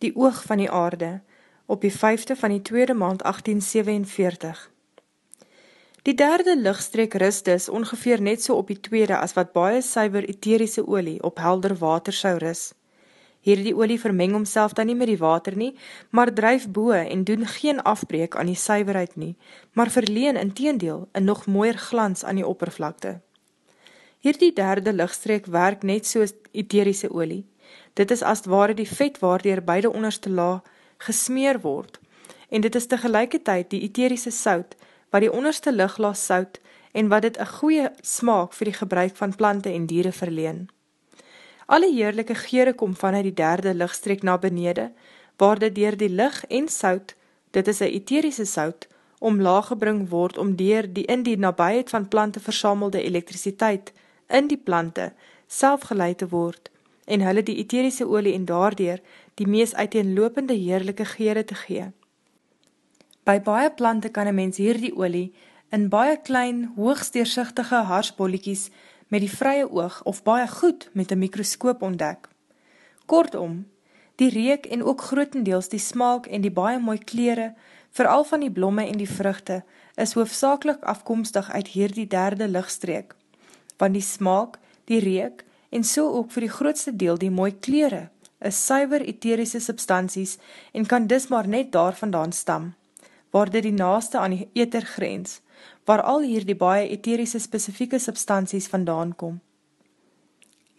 die oog van die aarde, op die 5de van die tweede maand 1847. Die derde lichtstreek rust dus ongeveer net so op die tweede as wat baie suiver etherische olie op helder water sou rust. Hierdie olie vermeng homself dan nie met die water nie, maar drijf boe en doen geen afbreek aan die suiverheid nie, maar verleen in teendeel een nog mooier glans aan die oppervlakte. Hierdie derde lichtstreek werk net soos etherische olie. Dit is as ware die vet waardeer beide onderste la gesmeer word, en dit is tegelijkertijd die etherische sout, wat die onderste lichtla sout, en wat dit een goeie smaak vir die gebruik van plante en dieren verleen. Alle heerlijke geure kom vanuit die derde lichtstreek na benede, waar dit dier die licht en sout, dit is een etherische sout, omlaag gebring word om dier die in die nabijheid van plante versamelde elektrisiteit in die plante self geleid te word en hulle die etherische olie en daardier die mees uiteenlopende heerlijke geure te gee. By baie plante kan een mens hier die olie in baie klein, hoogst deersichtige harsbolliekies met die vrye oog of baie goed met een mikroskoop ontdek. Kortom, die reek en ook grotendeels die smaak en die baie mooi kleren, vooral van die blomme en die vruchte, is hoofdzakelik afkomstig uit hier die derde lichtstreek, want die smaak, die reek en so ook vir die grootste deel die mooi kleren, is suiver etherische substanties en kan dis maar net daar vandaan stam, waar dit die naaste aan die eter grens, waar al hier die baie etherische spesifieke substanties vandaan kom.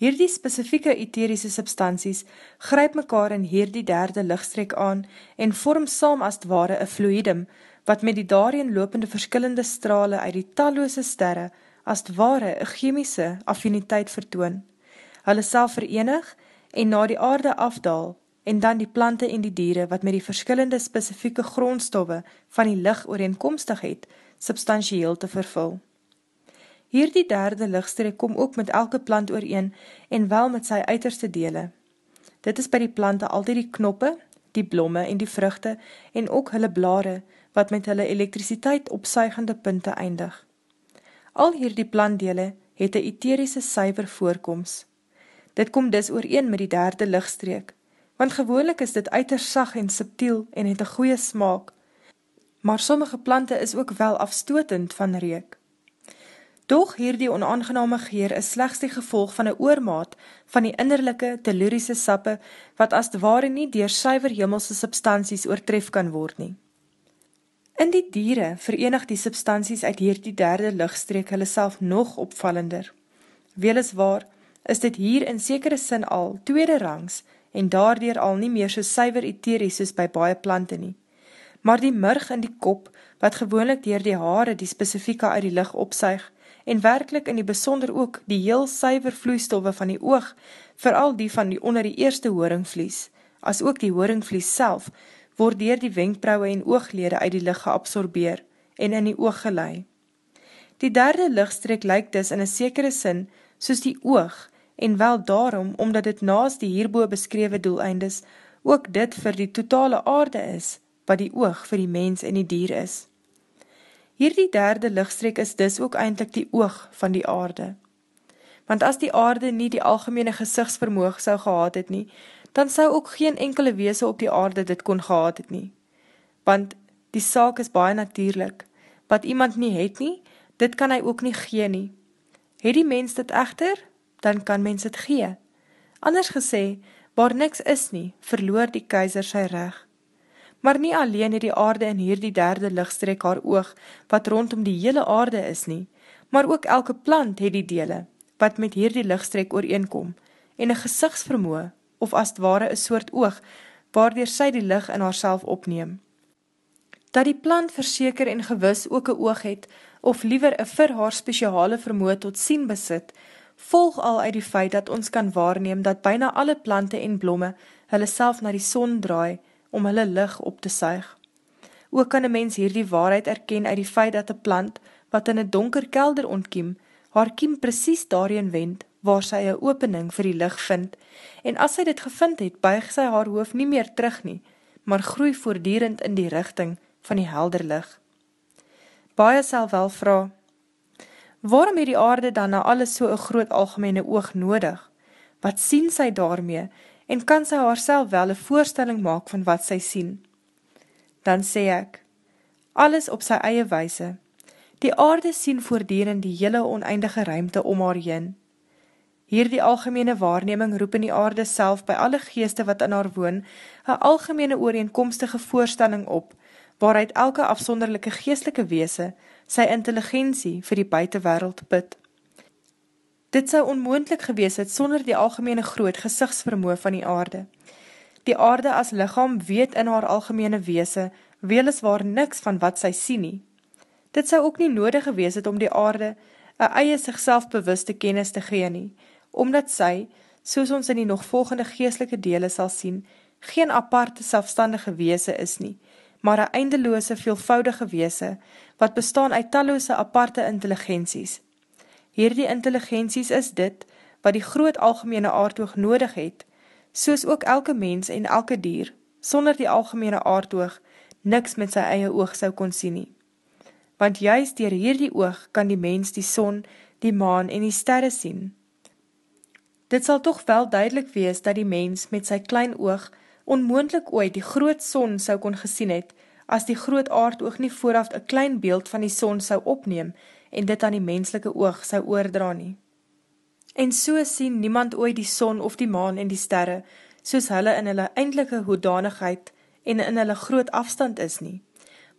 Hierdie spesifieke etherische substanties gryp mekaar in hierdie derde lichtstreek aan en vorm saam as het ware een fluidum, wat met die daarin lopende verskillende strale uit die talloose sterre as het ware een chemische affiniteit vertoon. Hulle self verenig en na die aarde afdaal en dan die plante en die diere wat met die verskillende spesifieke grondstoffe van die licht ooreenkomstig het, substantieel te vervul. Hierdie derde lichtstreek kom ook met elke plant ooreen en wel met sy uiterste dele. Dit is by die plante altyd die knoppe, die blomme en die vruchte en ook hulle blare wat met hulle elektrisiteit opsuigende punte eindig. Al hierdie plantdele het een etherische syver voorkomst. Dit kom dis ooreen met die derde lichtstreek, want gewoonlik is dit uiters sag en subtiel en het een goeie smaak, maar sommige plante is ook wel afstotend van reek. Doch hierdie onaangename geer is slechts die gevolg van een oormaat van die innerlijke tellurische sappe wat as ware nie dier suiver hemelse substanties oortref kan word nie. In die diere verenig die substanties uit hierdie derde lichtstreek hulle self nog opvallender. Weliswaar is dit hier in sekere sin al tweede rangs en daardier al nie meer so suiver etheries soos by baie plante nie maar die murg in die kop, wat gewoonlik dier die haare die specifieke uit die licht opsuig, en werkelijk in die besonder ook die heel suiver vloeistoffe van die oog, vooral die van die onder die eerste hooringvlies, as ook die hooringvlies self, word dier die wenkbrauwe en ooglede uit die licht geabsorbeer en in die oog gelei. Die derde lichtstreek lyk dus in een sekere sin soos die oog, en wel daarom, omdat dit naas die hierboe beskrewe doeleindes, ook dit vir die totale aarde is, wat die oog vir die mens en die dier is. Hierdie derde lichtstreek is dis ook eindelijk die oog van die aarde. Want as die aarde nie die algemene gezichtsvermoog sou gehad het nie, dan sou ook geen enkele weese op die aarde dit kon gehad het nie. Want die saak is baie natuurlijk. Wat iemand nie het nie, dit kan hy ook nie gee nie. Het die mens dit echter, dan kan mens het gee. Anders gesê, waar niks is nie, verloor die keizer sy recht maar nie alleen het die aarde in hierdie derde lichtstreek haar oog, wat rondom die hele aarde is nie, maar ook elke plant het die dele, wat met hierdie lichtstreek ooreenkom, en een gezichtsvermoe, of as het ware een soort oog, waardoor sy die licht in haarself opneem. Dat die plant verseker en gewis ook een oog het, of liever een vir haar speciale vermoe tot sien besit, volg al uit die feit dat ons kan waarneem dat byna alle plante en blomme hulle self na die son draai, om hulle lig op te suig. Ook kan een mens hier die waarheid erken uit die feit dat een plant, wat in een donker kelder ontkiem, haar kiem precies daarin wend, waar sy een opening vir die lig vind, en as sy dit gevind het, buig sy haar hoof nie meer terug nie, maar groei voordierend in die richting van die helder lig. Baie sal wel vraag, waarom het die aarde dan na alles so een groot algemene oog nodig? Wat sien sy daarmee, en kan sy haarself wel een voorstelling maak van wat sy sien. Dan sê ek, alles op sy eie wijse, die aarde sien voordierend die hele oneindige ruimte om haar heen. Hier die algemene waarneming roep in die aarde self by alle geeste wat in haar woon, een algemene ooreenkomstige voorstelling op, waaruit elke afsonderlijke geestelike weese sy intelligentie vir die buitenwereld put. Dit sou onmoendlik gewees het sonder die algemene groot gezichtsvermoe van die aarde. Die aarde as lichaam weet in haar algemene weese weliswaar niks van wat sy sien nie. Dit sou ook nie nodig gewees het om die aarde een eie sigself bewuste kennis te gee nie, omdat sy, soos ons in die nog volgende geestelike dele sal sien, geen aparte selfstandige weese is nie, maar een eindeloose veelvoudige weese, wat bestaan uit talloose aparte intelligenties. Hierdie intelligenties is dit, wat die groot algemene aardoog nodig het, soos ook elke mens en elke dier, sonder die algemene aardoog, niks met sy eie oog sou kon sien nie. Want juist dier hierdie oog kan die mens die son, die maan en die sterre sien. Dit sal toch wel duidelik wees dat die mens met sy klein oog onmoendlik ooit die groot son sou kon gesien het, as die groot aardoog nie vooraf een klein beeld van die son sou opneem en dit aan die menslike oog sou oordra nie. En so sien niemand ooit die son of die maan en die sterre, soos hulle in hulle eindelike hoedanigheid en in hulle groot afstand is nie.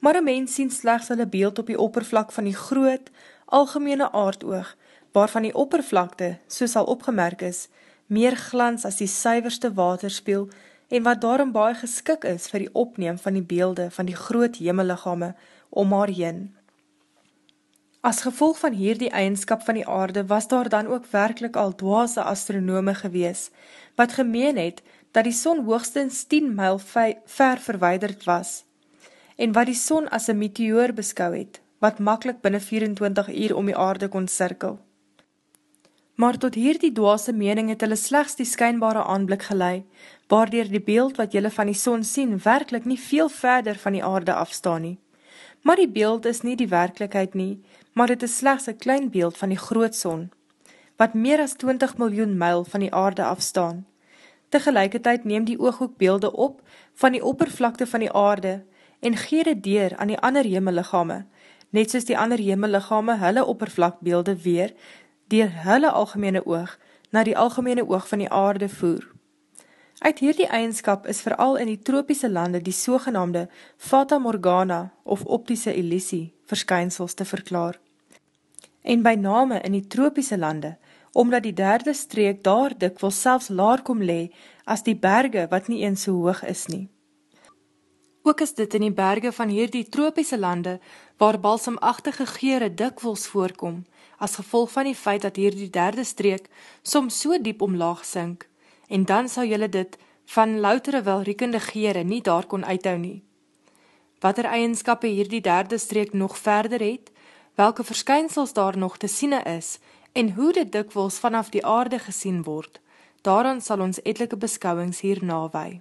Maar een mens sien slechts hulle beeld op die oppervlak van die groot, algemene aardoog, waarvan die oppervlakte, soos al opgemerk is, meer glans as die suiverste waterspiel en wat daarom baie geskik is vir die opneem van die beelde van die groot hemelliggame om haar heen. As gevolg van hierdie eigenskap van die aarde was daar dan ook werkelijk al dwaase astronome gewees, wat gemeen het dat die son hoogstens 10 myl ver verweiderd was, en wat die son as een meteoor beskou het, wat makkelijk binnen 24 uur om die aarde kon cirkel. Maar tot hier die dwaase mening het hulle slechts die skynbare aanblik gelei, waardoor die beeld wat julle van die son sien werkelijk nie veel verder van die aarde afstaan nie. Maar die beeld is nie die werkelijkheid nie, maar het is slechts een klein beeld van die groot son, wat meer as 20 miljoen myl van die aarde afstaan. Tegelijkertijd neem die oog ook beelde op van die oppervlakte van die aarde en gee dit deur aan die ander hemelliggame, net soos die ander hemelliggame hulle oppervlakbeelde weer dier hulle algemene oog na die algemene oog van die aarde voer. Uit hierdie eigenskap is vooral in die tropiese lande die sogenaamde Fata Morgana of optiese illusie verskynsels te verklaar. En by name in die tropiese lande, omdat die derde streek daar dikwels selfs laar kom le as die berge wat nie eens so hoog is nie. Ook is dit in die berge van hierdie tropiese lande waar balsamachtige geure dikwels voorkom, as gevolg van die feit dat hier die derde streek soms so diep omlaag sink, en dan sou jylle dit van loutere welriekende gere nie daar kon uithou nie. Wat er eigenskap hier die derde streek nog verder het, welke verskynsels daar nog te siene is, en hoe dit dikwels vanaf die aarde gesien word, daaraan sal ons etelike beskouwings hier nawee.